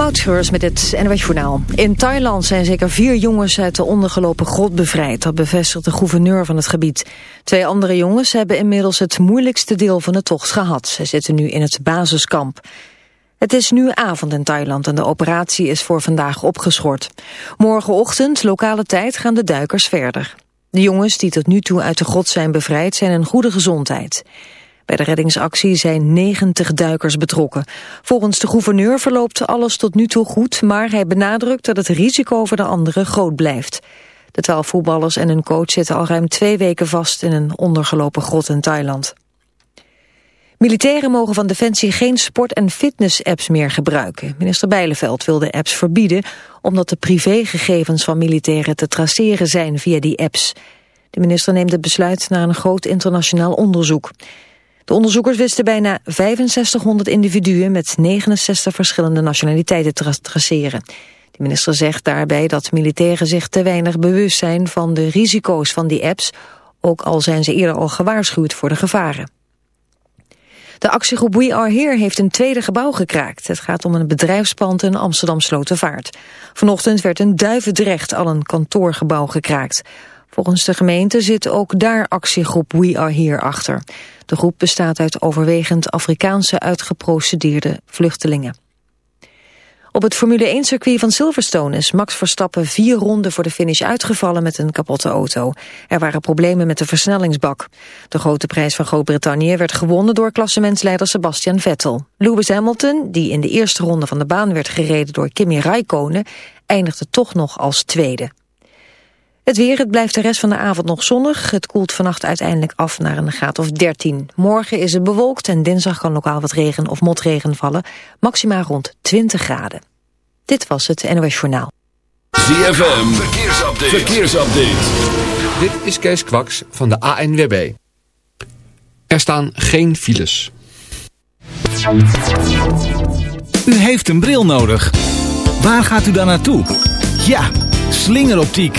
Moutscheurs met het NWS Journaal. In Thailand zijn zeker vier jongens uit de ondergelopen grot bevrijd. Dat bevestigt de gouverneur van het gebied. Twee andere jongens hebben inmiddels het moeilijkste deel van de tocht gehad. Ze zitten nu in het basiskamp. Het is nu avond in Thailand en de operatie is voor vandaag opgeschort. Morgenochtend, lokale tijd, gaan de duikers verder. De jongens die tot nu toe uit de grot zijn bevrijd zijn in goede gezondheid. Bij de reddingsactie zijn 90 duikers betrokken. Volgens de gouverneur verloopt alles tot nu toe goed... maar hij benadrukt dat het risico voor de anderen groot blijft. De twaalf voetballers en hun coach zitten al ruim twee weken vast... in een ondergelopen grot in Thailand. Militairen mogen van Defensie geen sport- en fitness-apps meer gebruiken. Minister Bijleveld wil de apps verbieden... omdat de privégegevens van militairen te traceren zijn via die apps. De minister neemt het besluit na een groot internationaal onderzoek. De onderzoekers wisten bijna 6500 individuen met 69 verschillende nationaliteiten te traceren. De minister zegt daarbij dat militairen zich te weinig bewust zijn van de risico's van die apps, ook al zijn ze eerder al gewaarschuwd voor de gevaren. De actiegroep We Are Here heeft een tweede gebouw gekraakt. Het gaat om een bedrijfspand in Amsterdam Slotervaart. Vanochtend werd in Duivendrecht al een kantoorgebouw gekraakt. Volgens de gemeente zit ook daar actiegroep We Are Here achter. De groep bestaat uit overwegend Afrikaanse uitgeprocedeerde vluchtelingen. Op het Formule 1-circuit van Silverstone is Max Verstappen vier ronden voor de finish uitgevallen met een kapotte auto. Er waren problemen met de versnellingsbak. De grote prijs van Groot-Brittannië werd gewonnen door klassementsleider Sebastian Vettel. Lewis Hamilton, die in de eerste ronde van de baan werd gereden door Kimi Raikkonen, eindigde toch nog als tweede. Het weer, het blijft de rest van de avond nog zonnig. Het koelt vannacht uiteindelijk af naar een graad of 13. Morgen is het bewolkt en dinsdag kan lokaal wat regen of motregen vallen. Maxima rond 20 graden. Dit was het NOS Journaal. ZFM, verkeersupdate. verkeersupdate. Dit is Kees Kwaks van de ANWB. Er staan geen files. U heeft een bril nodig. Waar gaat u dan naartoe? Ja, slingeroptiek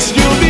Yes, you'll be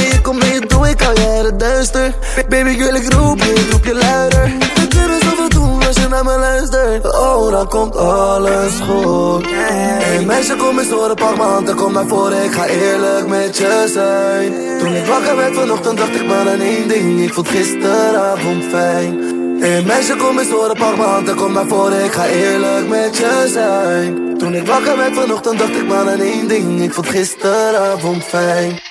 Je komt mee, doe ik al het duister. Baby, ik wil ik roep je, ik roep je luider. We kunnen zoveel doen als je naar me luistert. Oh, dan komt alles goed. Hey meisje, kom eens horen, pak m'n hand en kom naar voren. Ik ga eerlijk met je zijn. Toen ik wakker werd vanochtend, dacht ik maar aan één ding. Ik vond gisteravond fijn. Hey meisje, kom eens horen, pak m'n hand en kom naar voren. Ik ga eerlijk met je zijn. Toen ik wakker werd vanochtend, dacht ik maar aan één ding. Ik vond gisteravond fijn.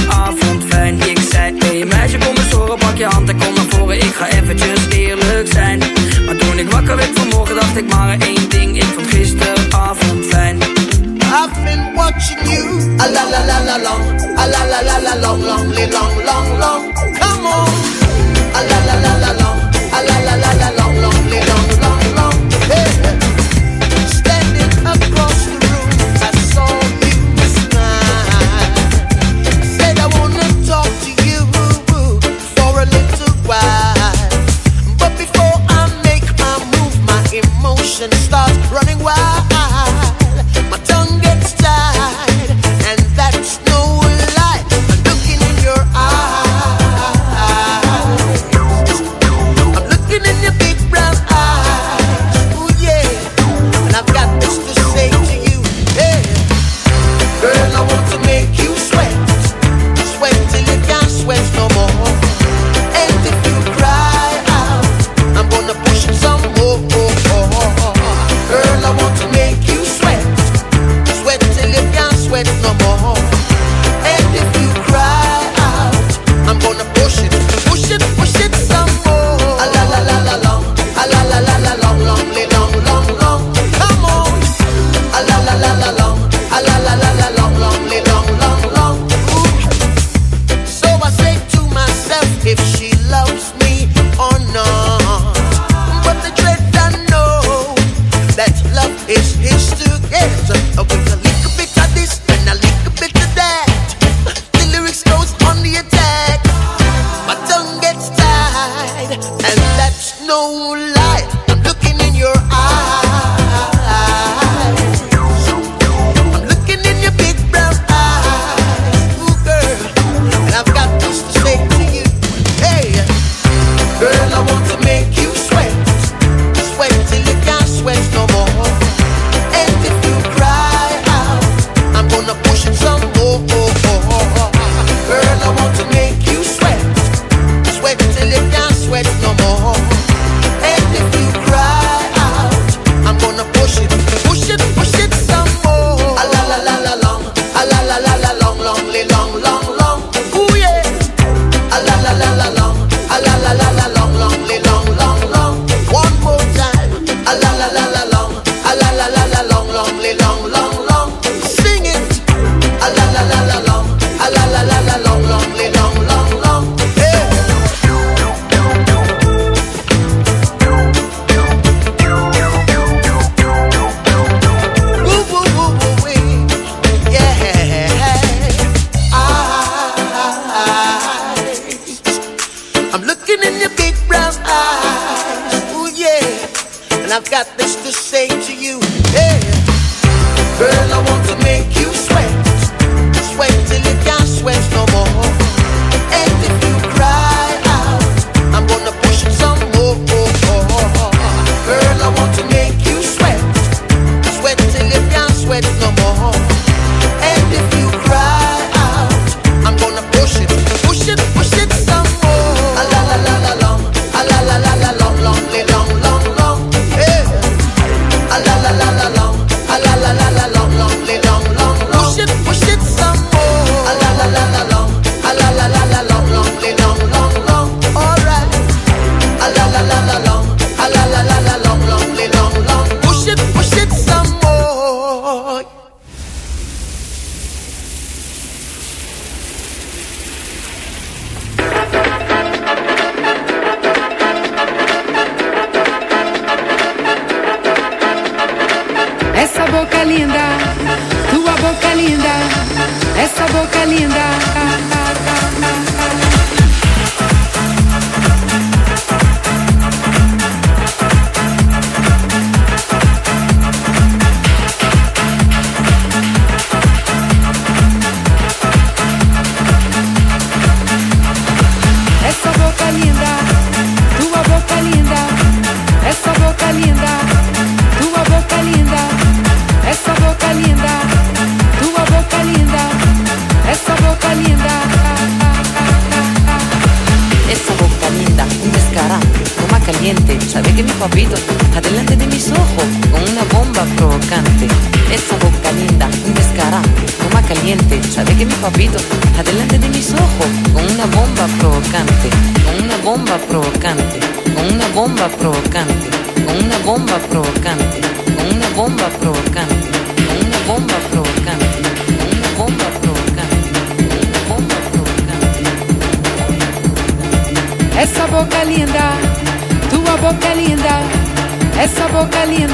gisteravond fijn. Ik zei, hey meisje, kom eens horen, pak je hand en kom naar voren. Ik ga eventjes eerlijk zijn. Maar toen ik wakker werd vanmorgen, dacht ik maar één ding. Ik vond gisteravond fijn. I've been watching you. A la la la la long. A la la la la long, long, long, long, long. Come on. A la la la la and it stars running wild.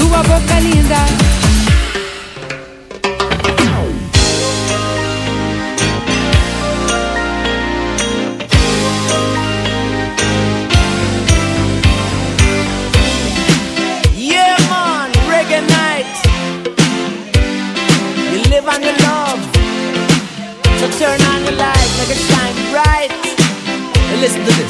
tua boca linda. Yeah, man, night. You live on the love, so turn on the make it shine bright. Listen to this.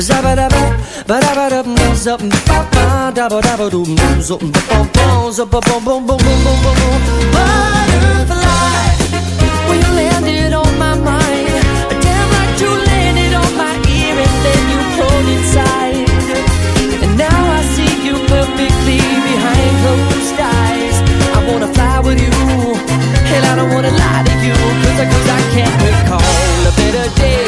za ba ba ba da ba. Zabba-dabba, ba-dabba-dum, zup, ba-ba, dabba-dabba-dum, zup, ba-bum-bum, zup-ba-bum-bum-bum-bum-bum-bum. Butterfly, when you landed on my mind, damn like you landed on my ear and then you pulled inside. And now I see you perfectly behind closed eyes. I wanna fly with you, and I don't wanna lie to you, cause I, cause I can't recall a better day.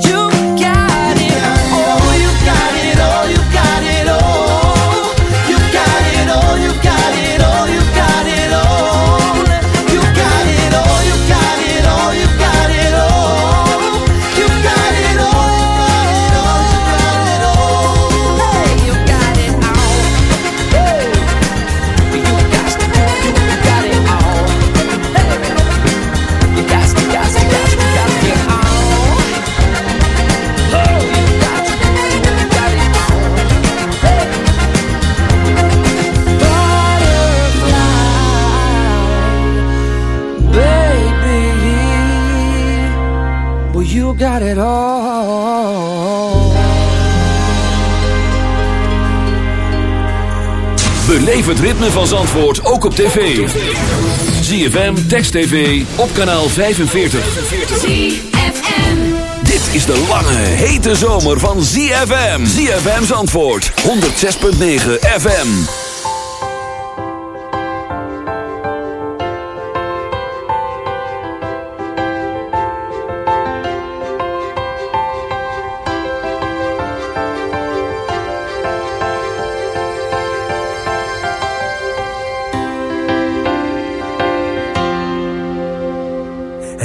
het ritme van Zandvoort ook op tv. ZFM, Text TV, op kanaal 45. Dit is de lange, hete zomer van ZFM. ZFM Zandvoort, 106.9 FM.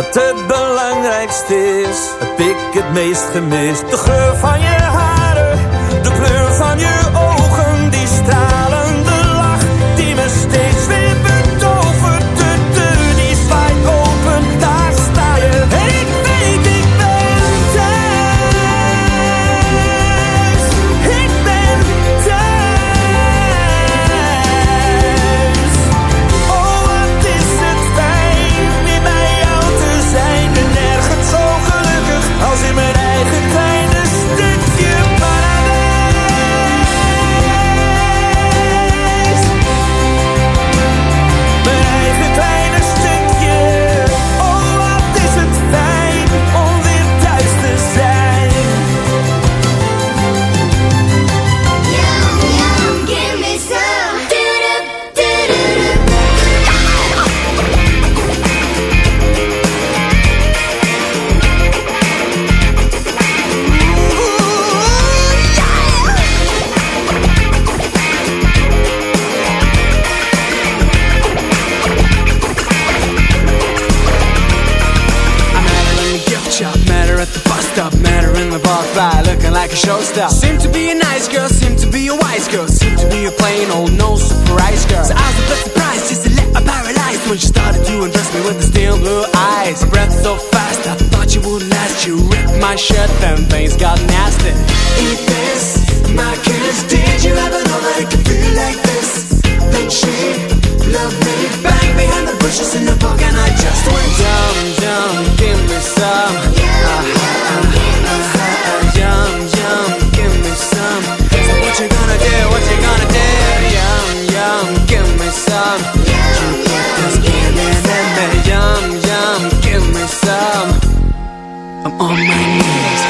Wat het belangrijkste is, heb ik het meest gemist. De geur van je haren, de kleur van je ogen, die stralende like a showstopper. Seem to be a nice girl, seem to be a wise girl, seem to be a plain old no surprise girl. So I was a bit surprised, just a little paralyzed when she started to undress me with the steel blue eyes. Breath so fast, I thought you would last. You ripped my shirt, then things got nasty. Eat this, my kiss. Did you ever know that it could feel like this? Then she loved me, bang behind the bushes in the park, and I just went yum yum, give me some. Uh-huh, uh-huh, on my knees.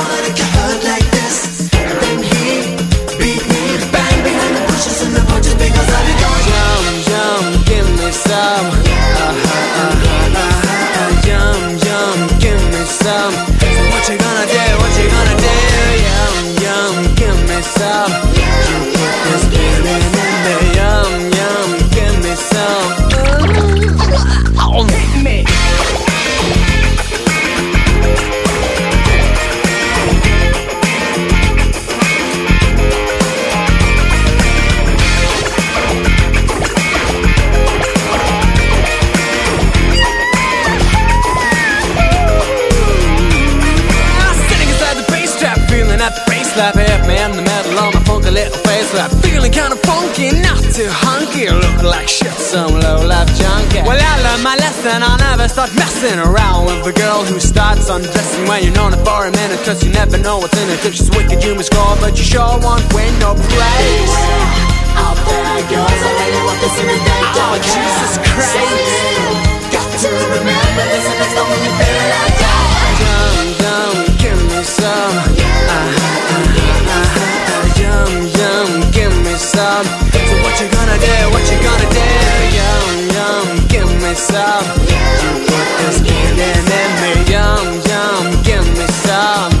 Yeah. Lesson, I'll never start messing around With a girl who starts undressing when you're known her for a minute Cause you never know what's in it. If she's wicked, you must score, but you sure won't win no praise Out there goes, I really want this in the day. Oh, Jesus Christ. Got to remember this and it's the only thing I got. Yum, yum, give me some. Uh, uh, uh, uh, Yum, yum, give me some myself. yum yum. give me some.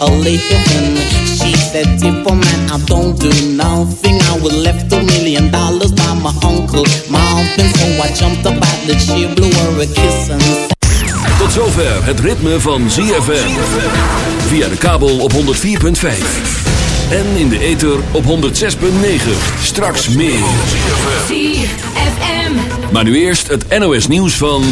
a living? She said, Tipper man, I don't do nothing. I was left a million dollars by my uncle Marvin, so I jumped up at the chair, blew her a kiss and Tot zover het ritme van ZFM. Via de kabel op 104.5. En in de ether op 106.9. Straks meer. ZFM. Maar nu eerst het NOS nieuws van...